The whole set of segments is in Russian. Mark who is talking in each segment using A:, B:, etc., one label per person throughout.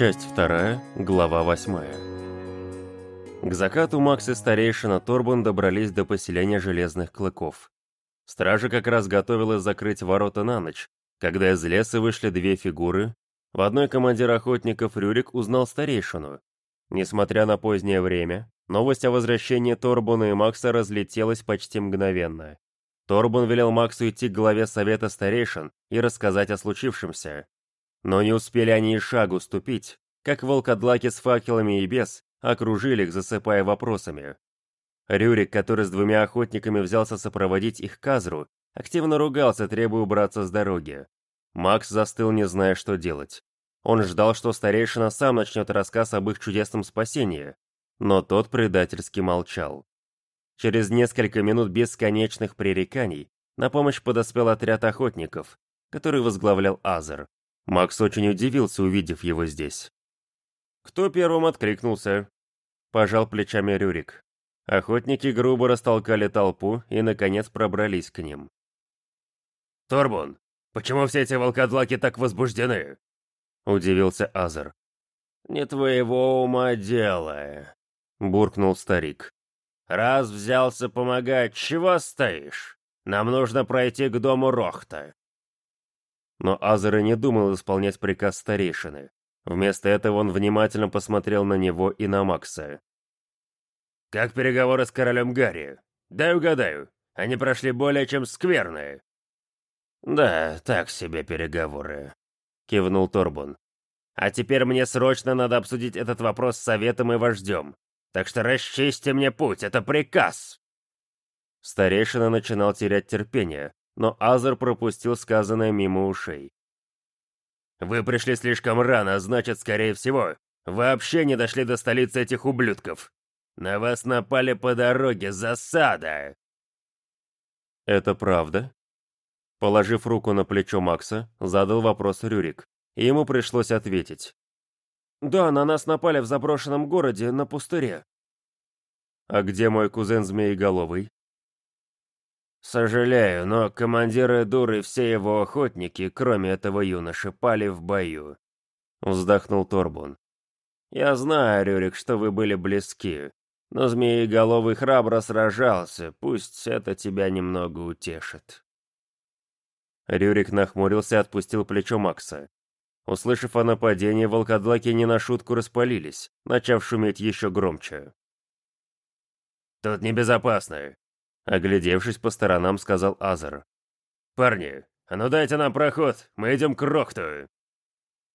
A: Часть вторая, глава восьмая. К закату Макс и старейшина Торбун добрались до поселения Железных Клыков. Стража как раз готовилась закрыть ворота на ночь, когда из леса вышли две фигуры. В одной командир охотников Рюрик узнал старейшину. Несмотря на позднее время, новость о возвращении Торбуна и Макса разлетелась почти мгновенно. Торбун велел Максу идти к главе совета старейшин и рассказать о случившемся. Но не успели они и шагу ступить, как волкодлаки с факелами и без окружили их, засыпая вопросами. Рюрик, который с двумя охотниками взялся сопроводить их к Азру, активно ругался, требуя убраться с дороги. Макс застыл, не зная, что делать. Он ждал, что старейшина сам начнет рассказ об их чудесном спасении, но тот предательски молчал. Через несколько минут бесконечных пререканий на помощь подоспел отряд охотников, который возглавлял Азер. Макс очень удивился, увидев его здесь. «Кто первым откликнулся?» Пожал плечами Рюрик. Охотники грубо растолкали толпу и, наконец, пробрались к ним.
B: «Торбун, почему все эти волкодлаки так возбуждены?» Удивился Азер.
C: «Не твоего ума дело», — буркнул старик. «Раз взялся помогать, чего стоишь? Нам нужно пройти к дому Рохта.
A: Но Азер и не думал исполнять приказ старейшины. Вместо этого он внимательно посмотрел на него и на Макса.
B: «Как переговоры с королем Гарри? Дай угадаю, они прошли более чем скверные».
C: «Да, так себе переговоры», — кивнул Торбун. «А теперь мне срочно надо обсудить этот вопрос с советом и вождем. Так что расчисти мне путь, это приказ!»
A: Старейшина начинал терять терпение, но Азер пропустил сказанное мимо ушей.
B: «Вы пришли слишком рано, значит, скорее всего, вообще не дошли до столицы этих ублюдков. На вас напали по дороге, засада!»
A: «Это правда?» Положив руку на плечо Макса, задал вопрос Рюрик, и ему пришлось ответить.
D: «Да, на нас напали в заброшенном городе, на пустыре».
A: «А где мой кузен Змееголовый?»
C: «Сожалею, но командиры Дур и все его охотники, кроме этого юноши, пали в бою», — вздохнул Торбун. «Я знаю, Рюрик, что вы были близки, но Змееголовый храбро сражался, пусть это тебя немного утешит».
A: Рюрик нахмурился и отпустил плечо Макса. Услышав о нападении, волкодлаки не на шутку распалились, начав шуметь еще громче.
B: «Тут небезопасно»,
A: Оглядевшись по сторонам, сказал Азар.
B: «Парни, а ну дайте нам проход, мы идем к Рохту!»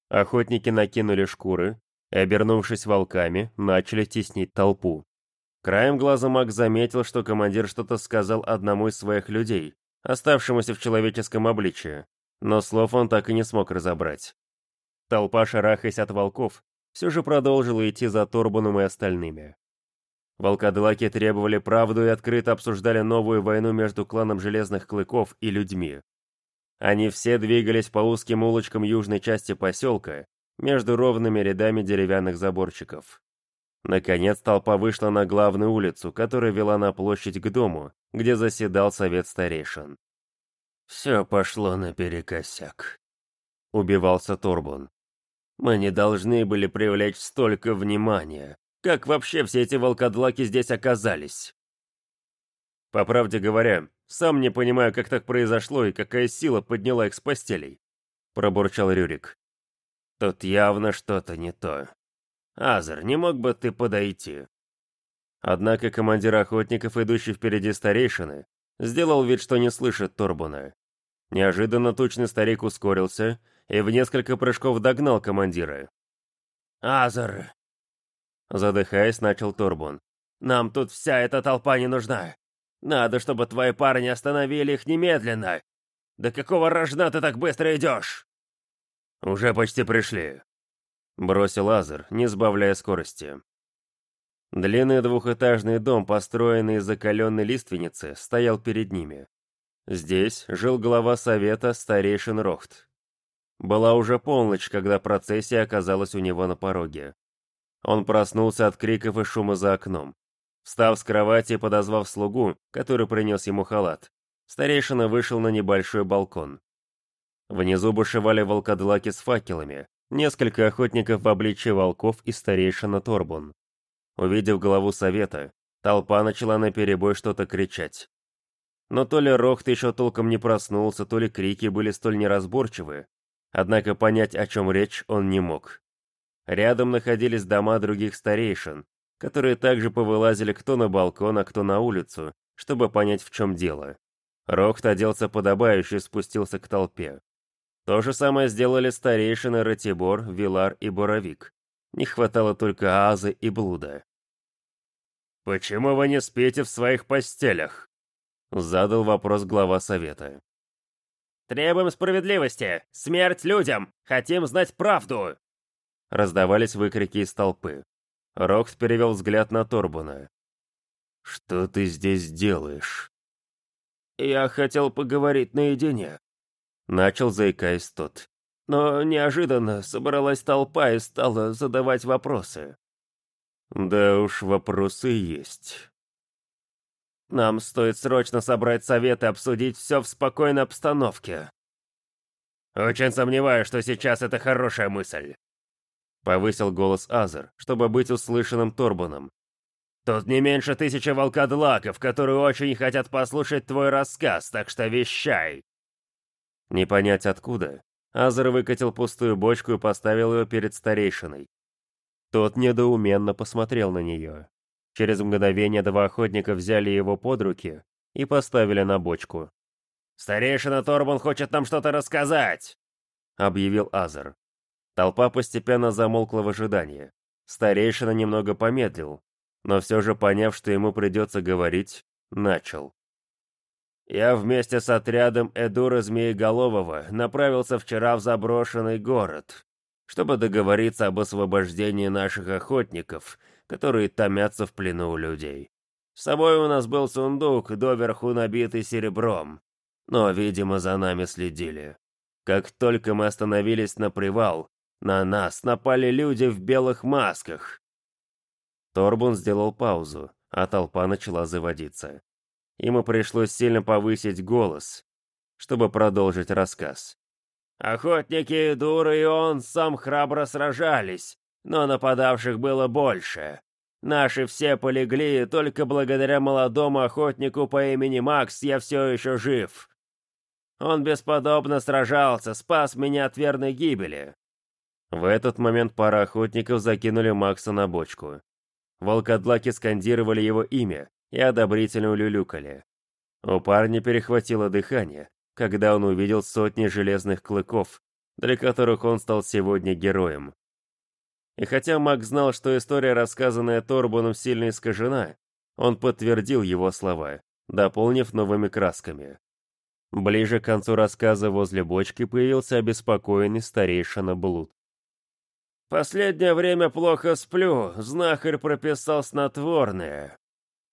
A: Охотники накинули шкуры и, обернувшись волками, начали теснить толпу. Краем глаза Мак заметил, что командир что-то сказал одному из своих людей, оставшемуся в человеческом обличии, но слов он так и не смог разобрать. Толпа, шарахаясь от волков, все же продолжила идти за Торбаном и остальными. Волкодлаки требовали правду и открыто обсуждали новую войну между кланом Железных Клыков и людьми. Они все двигались по узким улочкам южной части поселка, между ровными рядами деревянных заборчиков. Наконец толпа вышла на главную улицу, которая вела на площадь к дому, где заседал совет старейшин.
C: «Все пошло наперекосяк», — убивался Торбун. «Мы не должны были привлечь столько внимания. Как вообще все эти волкодлаки здесь оказались?
A: По правде говоря, сам не понимаю, как так произошло и какая сила подняла их с постелей, пробурчал Рюрик.
C: Тут явно что-то не то. Азер, не мог бы ты подойти?
A: Однако командир охотников, идущий впереди старейшины, сделал вид, что не слышит Торбуна. Неожиданно тучный старик ускорился и в несколько прыжков догнал командира.
C: «Азер,
A: Задыхаясь, начал Турбун.
C: «Нам тут вся эта толпа не нужна. Надо, чтобы твои парни остановили их немедленно. Да какого рожна ты так быстро идешь?»
B: «Уже почти пришли», —
A: бросил Азер, не сбавляя скорости. Длинный двухэтажный дом, построенный из закаленной лиственницы, стоял перед ними. Здесь жил глава совета старейшин Рохт. Была уже полночь, когда процессия оказалась у него на пороге. Он проснулся от криков и шума за окном. Встав с кровати подозвав слугу, который принес ему халат, старейшина вышел на небольшой балкон. Внизу бушевали волкодлаки с факелами,
C: несколько охотников в обличье волков и старейшина Торбун. Увидев главу совета, толпа начала наперебой что-то кричать. Но то ли Рохт еще толком не проснулся, то ли крики были столь неразборчивы, однако понять, о чем речь, он не мог. Рядом находились дома других старейшин, которые также повылазили кто на балкон, а кто на улицу, чтобы понять, в чем дело. Рохт оделся подобающе и спустился к толпе. То же самое сделали старейшины Ратибор, Вилар и Боровик. Не хватало только Азы и Блуда.
B: «Почему вы не спите в своих постелях?»
C: Задал вопрос глава совета.
D: «Требуем справедливости! Смерть людям! Хотим знать правду!»
C: Раздавались выкрики из толпы. Рокс перевел взгляд на Торбуна. «Что ты здесь делаешь?»
D: «Я хотел поговорить наедине», — начал заикаясь тот. Но неожиданно собралась толпа и стала задавать вопросы.
C: «Да уж, вопросы есть».
D: «Нам стоит срочно собрать совет и обсудить все в спокойной обстановке».
B: «Очень сомневаюсь, что сейчас это хорошая мысль», —
C: повысил голос Азер, чтобы быть услышанным Торбаном,
B: Тут не меньше тысячи волкодлаков, которые очень хотят послушать твой рассказ, так что вещай!»
C: Не понять откуда, Азер выкатил пустую бочку и поставил ее перед старейшиной. Тот недоуменно посмотрел на нее. Через мгновение два охотника взяли его под руки и поставили на бочку.
B: «Старейшина Торбан хочет нам что-то рассказать!»
C: — объявил Азер. Толпа постепенно замолкла в ожидании. Старейшина немного помедлил, но все же поняв, что ему придется говорить, начал. «Я вместе с отрядом Эдура Змееголового направился вчера в заброшенный город, чтобы договориться об освобождении наших охотников, которые томятся в плену у людей. С собой у нас был сундук, доверху набитый серебром, но, видимо, за нами следили. Как только мы остановились на привал, на нас напали люди в белых масках, Торбун сделал паузу, а толпа начала заводиться. Ему пришлось сильно повысить голос, чтобы продолжить рассказ.
D: «Охотники Дуры и он сам храбро сражались, но нападавших было больше. Наши все полегли, и только благодаря молодому охотнику по имени Макс я все еще жив. Он бесподобно сражался, спас меня от верной гибели».
C: В этот момент пара охотников закинули Макса на бочку. Волкодлаки скандировали его имя и одобрительно улюлюкали. У парня перехватило дыхание, когда он увидел сотни железных клыков, для которых он стал сегодня героем. И хотя Мак знал, что история, рассказанная Торбоном, сильно искажена, он подтвердил его слова, дополнив новыми красками. Ближе к концу рассказа возле бочки появился обеспокоенный старейшина Блуд.
D: «Последнее время плохо сплю, знахарь прописал снотворное».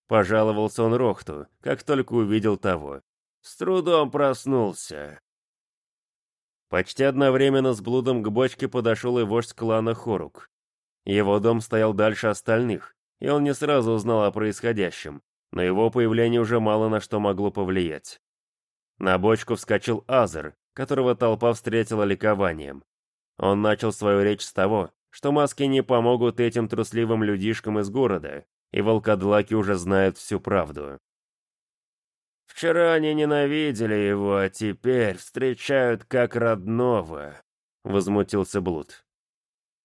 C: Пожаловался он Рохту, как только увидел того.
D: С трудом проснулся.
C: Почти одновременно с блудом к бочке подошел и вождь клана Хорук. Его дом стоял дальше остальных, и он не сразу узнал о происходящем, но его появление уже мало на что могло повлиять. На бочку вскочил Азер, которого толпа встретила ликованием. Он начал свою речь с того, что маски не помогут этим трусливым людишкам из города, и волкодлаки уже знают всю правду.
D: «Вчера они ненавидели его, а теперь встречают как родного», — возмутился Блуд.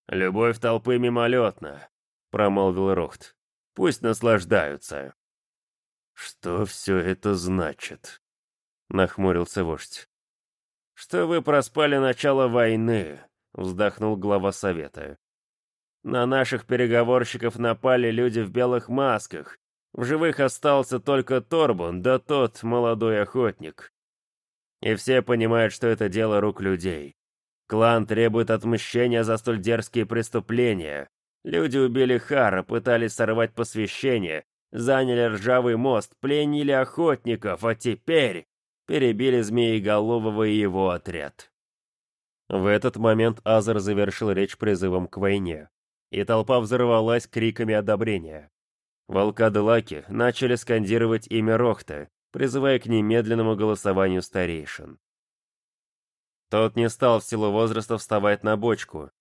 B: «Любовь толпы мимолетна», — промолвил Рохт. «Пусть наслаждаются».
C: «Что все это значит?» — нахмурился вождь.
D: «Что вы проспали начало войны, вздохнул глава совета. На наших переговорщиков напали люди в белых масках. В живых остался только Торбун, да тот молодой охотник. И все понимают, что это дело рук людей. Клан требует отмщения за столь дерзкие преступления. Люди убили Хара, пытались сорвать посвящение, заняли ржавый мост, пленили охотников, а теперь перебили Змееголового и его отряд.
C: В этот момент Азер завершил речь призывом к войне, и толпа взорвалась криками одобрения. Волкаделаки начали скандировать имя Рохта, призывая к немедленному голосованию старейшин. Тот не стал в силу возраста вставать на бочку,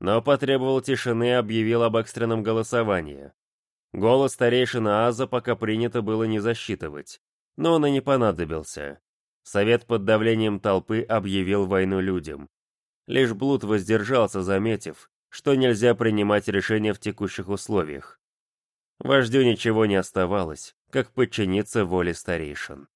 C: но потребовал тишины и объявил об экстренном голосовании. Голос старейшина Аза пока принято было не засчитывать, но он и не понадобился. Совет под давлением толпы объявил войну людям. Лишь Блуд воздержался, заметив, что нельзя принимать решения в текущих условиях. Вождю ничего не оставалось, как подчиниться воле старейшин.